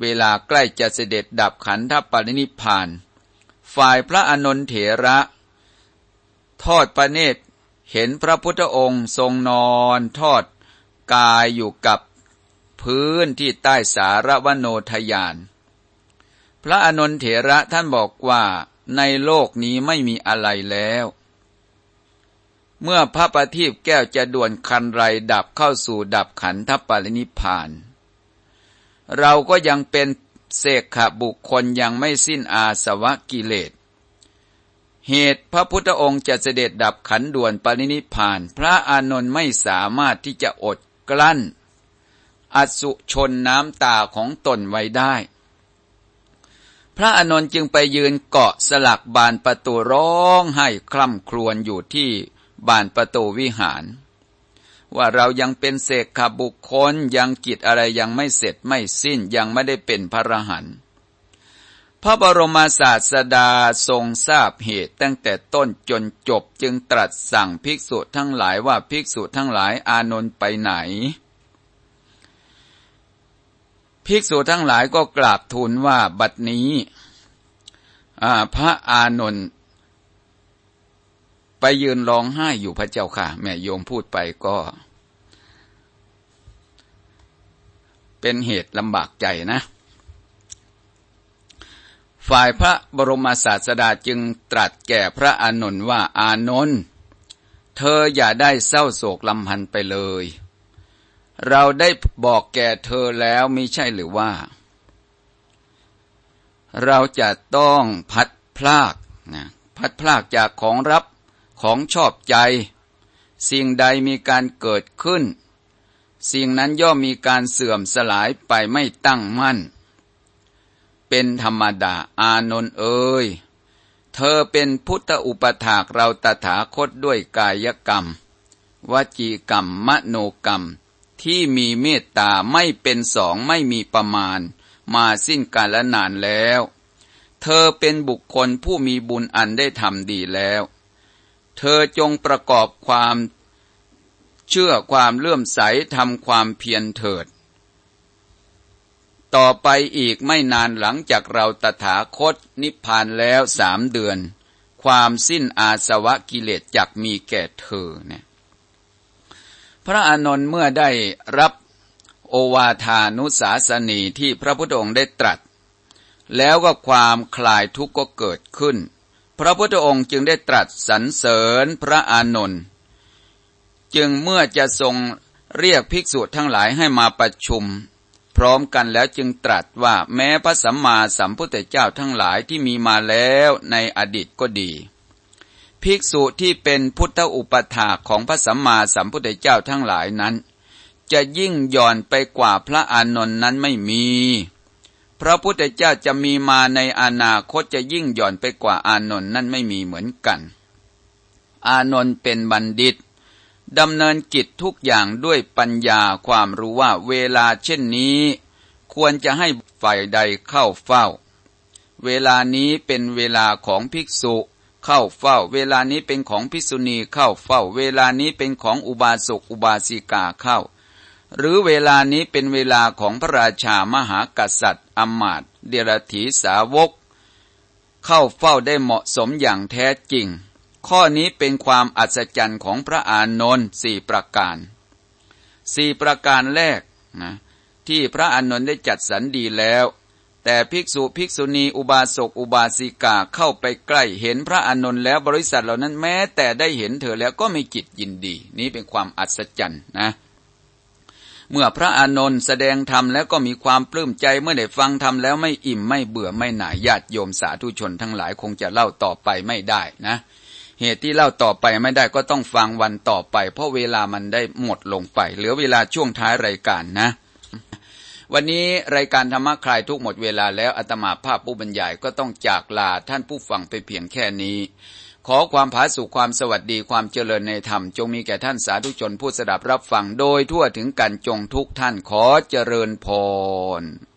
Speaker 1: เวลาใกล้จะเสด็จดับขันธปรินิพาน ฝ่ายพระอานนทเถระ ทอดประเนตรเห็นพระพุทธองค์ทรงนอนทอดกายอยู่กับพื้นที่ใต้สารวโนทยาน พระอนนเถระท่านบอกว่าในโลกนี้ไม่มีอะไรแล้ว เมื่อพระประทีปแก้วจะด่วนคันไรดับเข้าสู่ดับขันธปรินิพาน เราก็ยังเป็น เสกขบุคคลยังไม่สิ้นอาสวะกิเลส เหตุพระพุทธองค์จะเสด็จดับขันด่วนปรินิพานพระอานนท์ไม่สามารถที่จะอดกลั้น อสุชนน้ำตาของตนไว้ได้ พระอนนท์จึงไปยืนเกาะสลักบานประตูร้องให้คล่ำครวญอยู่ที่บานประตูวิหาร ว่าเรายังเป็นเศกขบุคคลยังกิจอะไรยังไม่เสร็จไม่สิ้นยังไม่ได้เป็นพระรหันต์พระบรมศาสดาทรงทราบเหตุตั้งแต่ต้นจนจบจึงตรัสสั่งภิกษุทั้งหลายว่าภิกษุทั้งหลายอานนท์ไปไหน ภิกษุทั้งหลายก็กราบทูลว่าบัดนี้พระอานนท์ ไปยืนร้องไห้อยู่พระเจ้าค่ะ แม่โยมพูดไปก็ เป็นเหตุลำบากใจนะ ฝ่ายพระบรมศาสดาจึงตรัสแก่พระอานนท์ว่าอานนท์เธออย่าได้เศร้าโศกลำพันไปเลย เราได้บอกแก่เธอแล้วม่ใช่หรือว่า เราจะต้องพัดพลากนะพัดพลากจากของรับ ของชอบใจ สิ่งใดมีการเกิดขึ้น สิ่งนั้นย่อมมีการเสื่อมสลายไปไม่ตั้งมั่น เป็นธรรมดาอานนท์เอ่ยเธอเป็นพุทธอุปถากเราตถาคตด้วยกายกรรม วจีกรรมมโนกรรม ที่มีเมตตาไม่เป็นสองไม่มีประมาณ มาสิ้นกาลนานแล้ว เธอเป็นบุคคลผู้มีบุญอันได้ทำดีแล้ว เธอจงประกอบความเชื่อความเลื่อมใสทำความเพียรเถิด ต่อไปอีกไม่นานหลังจากเราตถาคตนิพพานแล้วสามเดือน ความสิ้นอาสวะกิเลสจักมีแก่เธอเนี่ยพระอานนท์เมื่อได้รับโอวาทานุสาสนีที่พระพุทธองค์ได้ตรัส แล้วก็ความคลายทุกข์ก็เกิดขึ้น พระพุทธองค์จึงได้ตรัสสรรเสริญพระอานนท์จึงเมื่อจะทรงเรียกภิกษุทั้งหลายให้มาประชุม พร้อมกันแล้วจึงตรัสว่าแม้พระสัมมาสัมพุทธเจ้าทั้งหลายที่มีมาแล้วในอดีตก็ดี ภิกษุที่เป็นพุทธอุปถาของพระสัมมาสัมพุทธเจ้าทั้งหลายนั้น จะยิ่งย่อนไปกว่าพระอานนท์นั้นไม่มี พระพุทธเจ้าจะมีมาในอนาคตจะยิ่งหย่อนไปกว่าอานนท์นั้นไม่มีเหมือนกัน อานนท์เป็นบัณฑิตดำเนินกิจทุกอย่างด้วยปัญญาความรู้ว่าเวลาเช่นนี้ ควรจะให้ฝ่ายใดเข้าเฝ้า เวลานี้เป็นเวลาของภิกษุเข้าเฝ้า เวลานี้เป็นของพิษุณีเข้าเฝ้า เวลานี้เป็นของอุบาสกอุบาสิกาเข้า หรือเวลานี้เป็นเวลาของพระราชามหากษัตริย์อมาตเดรถีสาวก เข้าเฝ้าได้เหมาะสมอย่างแท้จริง ข้อนี้เป็นความอัศจรรย์ของพระอานนท์สี่ประการสี่ประการแรกนะที่พระอานนท์ได้จัดสรรดีแล้ว แต่ภิกษุภิกษุณีอุบาสกอุบาสิกาเข้าไปใกล้เห็นพระอานนท์แล้วบริษัทเหล่านั้นแม้แต่ได้เห็นเธอแล้วก็ไม่จิตยินดี นี้เป็นความอัศจรรย์นะ เมื่อพระอานนท์แสดงธรรมแล้วก็มีความปลื้มใจเมื่อได้ฟังธรรมแล้วไม่อิ่มไม่เบื่อไม่หน่ายญาติโยมสาธุชนทั้งหลายคงจะเล่าต่อไปไม่ได้นะ เหตุที่เล่าต่อไปไม่ได้ก็ต้องฟังวันต่อไป เพราะเวลามันได้หมดลงไป เหลือเวลาช่วงท้ายรายการนะ วันนี้รายการธรรมะคลายทุกหมดเวลาแล้วอาตมาภาพผู้บรรยายก็ต้องจากลาท่านผู้ฟังไปเพียงแค่นี้ อความผาสุขความสวัสดีความเจริญในธรรม จงมีแก่ท่านสาธุชนผู้สดับรับฟังโดยทั่วถึงกันจงทุกท่านขอเจริญพร